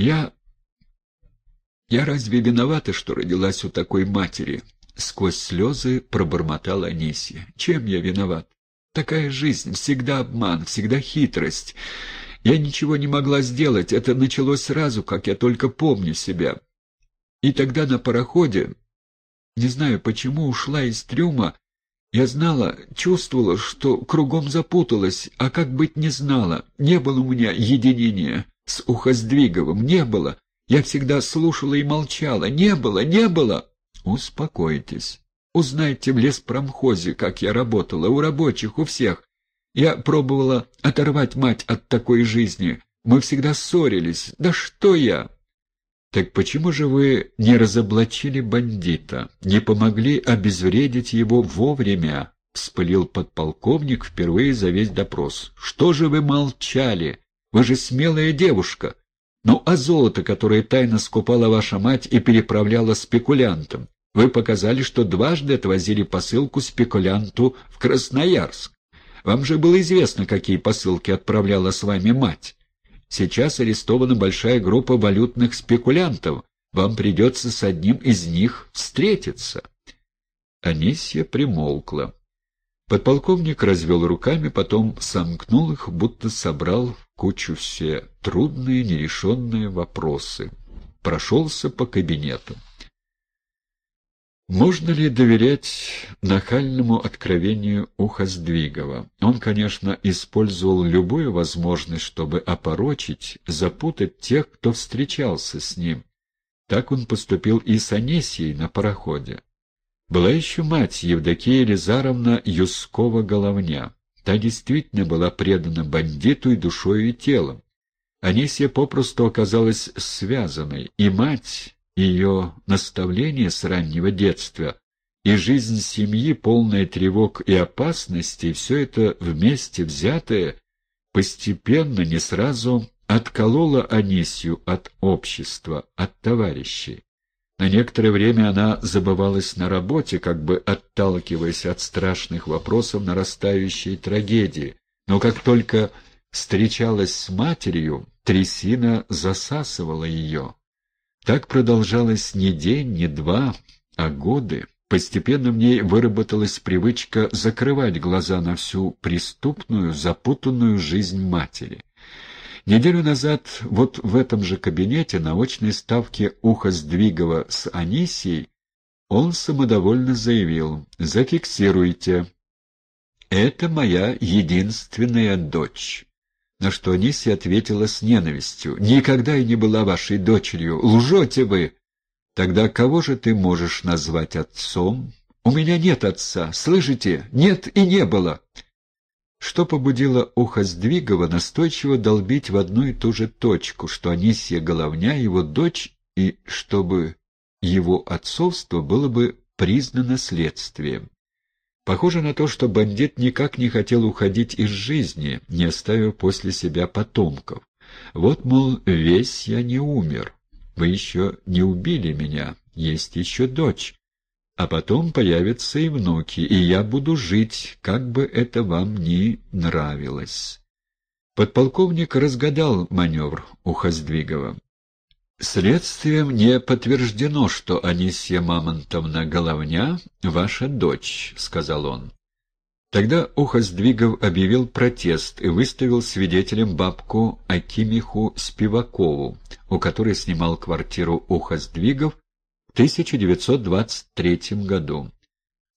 Я... Я разве виновата, что родилась у такой матери? Сквозь слезы пробормотала Анисия. Чем я виноват? Такая жизнь, всегда обман, всегда хитрость. Я ничего не могла сделать, это началось сразу, как я только помню себя. И тогда на пароходе, не знаю почему, ушла из трюма, я знала, чувствовала, что кругом запуталась, а как быть не знала. Не было у меня единения с Ухоздвиговым, не было. Я всегда слушала и молчала. Не было, не было. Успокойтесь. Узнайте в леспромхозе, как я работала, у рабочих, у всех. Я пробовала оторвать мать от такой жизни. Мы всегда ссорились. Да что я? Так почему же вы не разоблачили бандита, не помогли обезвредить его вовремя? — вспылил подполковник впервые за весь допрос. — Что же вы молчали? Вы же смелая девушка. Ну, а золото, которое тайно скупала ваша мать и переправляла спекулянтам? Вы показали, что дважды отвозили посылку спекулянту в Красноярск. Вам же было известно, какие посылки отправляла с вами мать. Сейчас арестована большая группа валютных спекулянтов. Вам придется с одним из них встретиться. Анисья примолкла. Подполковник развел руками, потом сомкнул их, будто собрал кучу все трудные, нерешенные вопросы. Прошелся по кабинету. Можно ли доверять нахальному откровению Ухоздвигова? Он, конечно, использовал любую возможность, чтобы опорочить, запутать тех, кто встречался с ним. Так он поступил и с Анисией на пароходе. Была еще мать Евдокия Елизаровна Юскова-Головня. Та действительно была предана бандиту и душой и телом. Анисия попросту оказалась связанной, и мать ее наставления с раннего детства и жизнь семьи, полная тревог и опасностей, все это вместе взятое, постепенно, не сразу, откололо Анисью от общества, от товарищей. На некоторое время она забывалась на работе, как бы отталкиваясь от страшных вопросов нарастающей трагедии, но как только встречалась с матерью, трясина засасывала ее. Так продолжалось не день, не два, а годы. Постепенно в ней выработалась привычка закрывать глаза на всю преступную, запутанную жизнь матери. Неделю назад вот в этом же кабинете на очной ставке Уха Сдвигова с Анисией он самодовольно заявил «Зафиксируйте. Это моя единственная дочь». На что Анисия ответила с ненавистью. «Никогда и не была вашей дочерью. Лжете вы!» «Тогда кого же ты можешь назвать отцом?» «У меня нет отца. Слышите? Нет и не было!» Что побудило ухо Сдвигова настойчиво долбить в одну и ту же точку, что Анисия Головня его дочь, и чтобы его отцовство было бы признано следствием. Похоже на то, что бандит никак не хотел уходить из жизни, не оставив после себя потомков. Вот, мол, весь я не умер. Вы еще не убили меня, есть еще дочь. А потом появятся и внуки, и я буду жить, как бы это вам ни нравилось. Подполковник разгадал маневр у Хоздвигова. «Следствием не подтверждено, что Анисья Мамонтовна Головня — ваша дочь», — сказал он. Тогда Ухоздвигов объявил протест и выставил свидетелем бабку Акимиху Спивакову, у которой снимал квартиру Ухоздвигов 1923 году.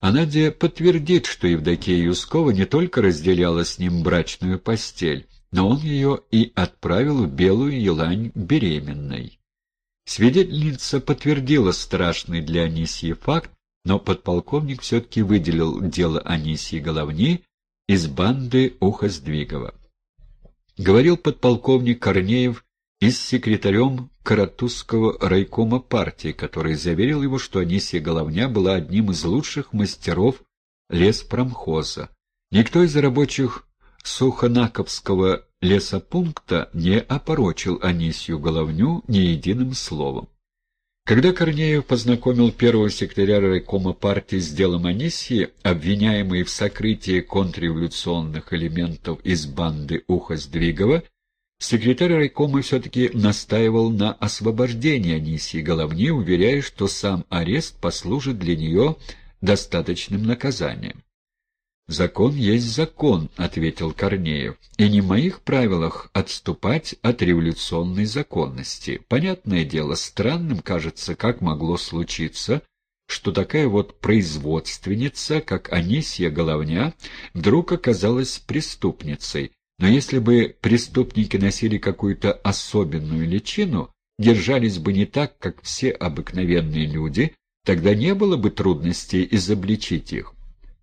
А Надя подтвердит, что Евдокия Юскова не только разделяла с ним брачную постель, но он ее и отправил в Белую Елань беременной. Свидетельница подтвердила страшный для Анисии факт, но подполковник все-таки выделил дело Анисии Головни из банды Ухоздвигова. Говорил подполковник Корнеев и с секретарем Каратузского райкома партии, который заверил его, что Анисия Головня была одним из лучших мастеров леспромхоза. Никто из рабочих Сухонаковского лесопункта не опорочил Анисью Головню ни единым словом. Когда Корнеев познакомил первого секретаря райкома партии с делом Анисии, обвиняемый в сокрытии контрреволюционных элементов из банды Уха Сдвигова, Секретарь райкома все-таки настаивал на освобождении Анисии Головни, уверяя, что сам арест послужит для нее достаточным наказанием. «Закон есть закон», — ответил Корнеев, — «и не в моих правилах отступать от революционной законности. Понятное дело, странным кажется, как могло случиться, что такая вот производственница, как Анисия Головня, вдруг оказалась преступницей. Но если бы преступники носили какую-то особенную личину, держались бы не так, как все обыкновенные люди, тогда не было бы трудностей изобличить их.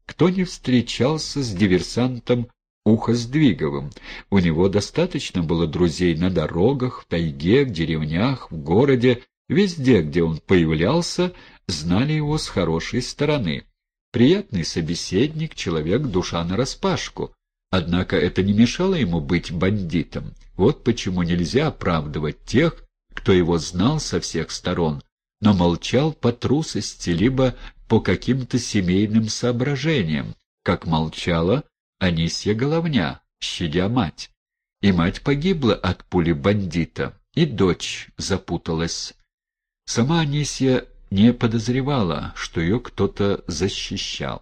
Кто не встречался с диверсантом Ухоздвиговым? У него достаточно было друзей на дорогах, в тайге, в деревнях, в городе, везде, где он появлялся, знали его с хорошей стороны. Приятный собеседник, человек душа нараспашку. Однако это не мешало ему быть бандитом. Вот почему нельзя оправдывать тех, кто его знал со всех сторон, но молчал по трусости, либо по каким-то семейным соображениям, как молчала Анисья Головня, щадя мать. И мать погибла от пули бандита, и дочь запуталась. Сама Анисья не подозревала, что ее кто-то защищал.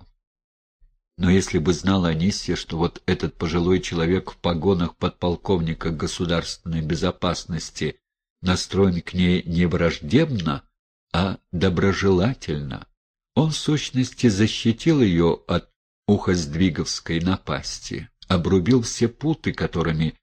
Но если бы знала Анисия, что вот этот пожилой человек в погонах подполковника государственной безопасности настроен к ней не враждебно, а доброжелательно, он в сущности защитил ее от ухоздвиговской напасти, обрубил все путы, которыми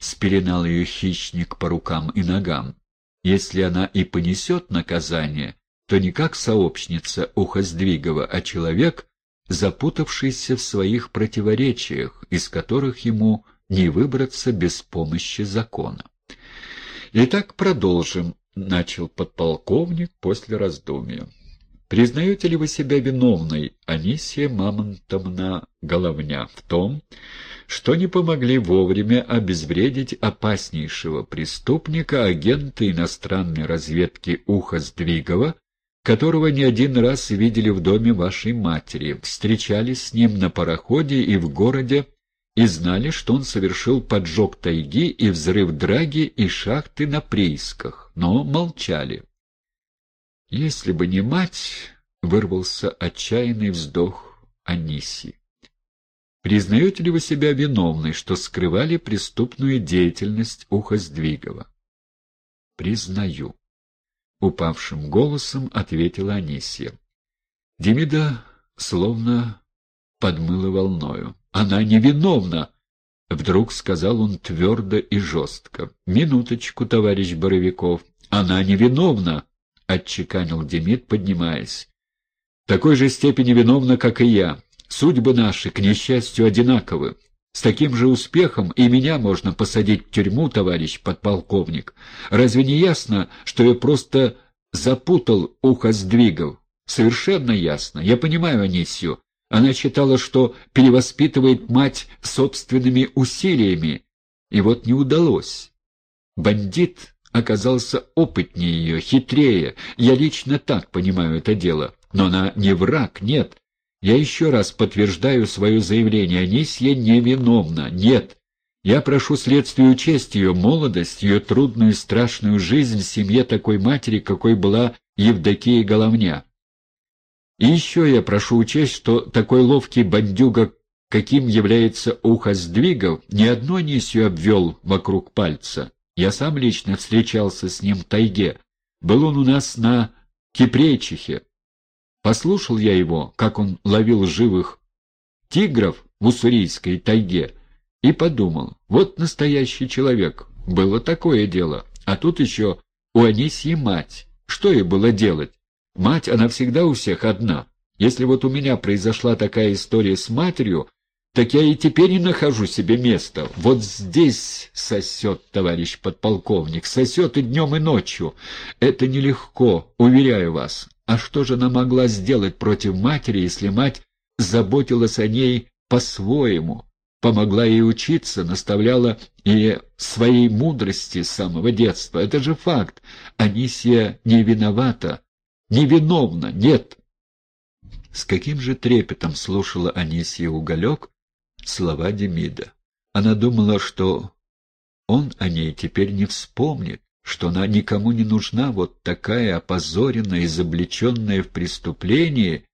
спеленал ее хищник по рукам и ногам. Если она и понесет наказание, то не как сообщница Ухоздвигова, а человек, запутавшийся в своих противоречиях, из которых ему не выбраться без помощи закона. «Итак, продолжим», — начал подполковник после раздумья. «Признаете ли вы себя виновной, Анисия Мамонтовна Головня, в том, что не помогли вовремя обезвредить опаснейшего преступника, агента иностранной разведки Уха Сдвигова, которого не один раз видели в доме вашей матери, встречались с ним на пароходе и в городе, и знали, что он совершил поджог тайги и взрыв драги и шахты на приисках, но молчали. «Если бы не мать...» — вырвался отчаянный вздох Аниси. «Признаете ли вы себя виновной, что скрывали преступную деятельность Ухоздвигова?» «Признаю». — упавшим голосом ответила Анисия. Демида словно подмыла волною. «Она невиновна!» — вдруг сказал он твердо и жестко. «Минуточку, товарищ Боровиков. Она невиновна!» — отчеканил Демид, поднимаясь. «Такой же степени виновна, как и я. Судьбы наши, к несчастью, одинаковы. С таким же успехом и меня можно посадить в тюрьму, товарищ подполковник. Разве не ясно, что я просто запутал ухо сдвигов? Совершенно ясно. Я понимаю Анисью. Она считала, что перевоспитывает мать собственными усилиями. И вот не удалось. Бандит оказался опытнее ее, хитрее. Я лично так понимаю это дело. Но она не враг, нет. Я еще раз подтверждаю свое заявление. Анисья невиновна. Нет. Я прошу следствию учесть ее молодость, ее трудную и страшную жизнь в семье такой матери, какой была Евдокия Головня. И еще я прошу учесть, что такой ловкий бандюга, каким является ухо сдвигов, ни одну Анисью обвел вокруг пальца. Я сам лично встречался с ним в тайге. Был он у нас на Кипрейчихе. Послушал я его, как он ловил живых тигров в уссурийской тайге, и подумал, вот настоящий человек, было такое дело, а тут еще у Анисьи мать. Что ей было делать? Мать, она всегда у всех одна. Если вот у меня произошла такая история с матерью, так я и теперь не нахожу себе места. Вот здесь сосет, товарищ подполковник, сосет и днем, и ночью. Это нелегко, уверяю вас. А что же она могла сделать против матери, если мать заботилась о ней по-своему, помогла ей учиться, наставляла и своей мудрости с самого детства? Это же факт. Анисия не виновата, невиновна, нет. С каким же трепетом слушала Анисия Уголек слова Демида. Она думала, что он о ней теперь не вспомнит, что она никому не нужна, вот такая опозоренная, изобличенная в преступлении,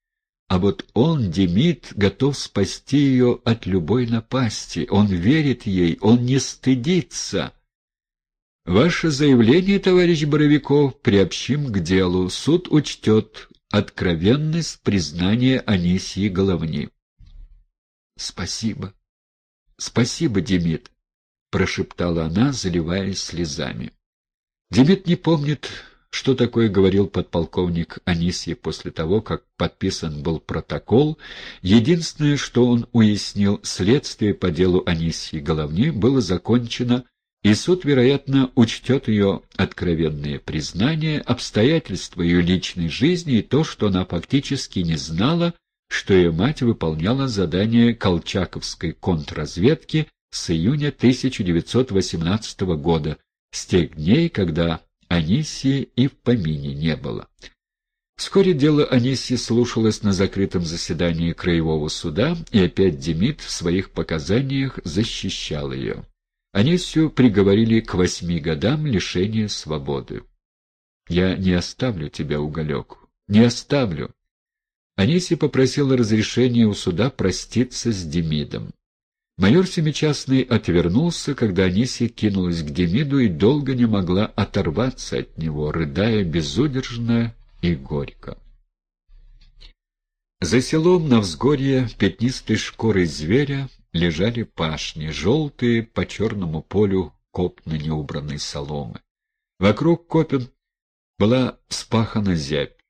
а вот он, Демид, готов спасти ее от любой напасти. Он верит ей, он не стыдится. Ваше заявление, товарищ Боровиков, приобщим к делу. Суд учтет откровенность признания Анисии Головни. — Спасибо. Спасибо, Демид, — прошептала она, заливаясь слезами. Демид не помнит что такое говорил подполковник Анисьев после того, как подписан был протокол? Единственное, что он уяснил, следствие по делу Анисьи Головни было закончено, и суд, вероятно, учтет ее откровенные признания, обстоятельства ее личной жизни и то, что она фактически не знала, что ее мать выполняла задание колчаковской контрразведки с июня 1918 года, с тех дней, когда Анисии и в помине не было. Вскоре дело Анисии слушалось на закрытом заседании Краевого суда, и опять Демид в своих показаниях защищал ее. Анисию приговорили к восьми годам лишения свободы. «Я не оставлю тебя, Уголек, не оставлю». Анисия попросила разрешения у суда проститься с Демидом. Майор Семичастный отвернулся, когда Анисия кинулась к Демиду и долго не могла оторваться от него, рыдая безудержно и горько. За селом на взгорье пятнистой шкурой зверя лежали пашни, желтые по черному полю копно неубранной соломы. Вокруг копен была спахана зябь.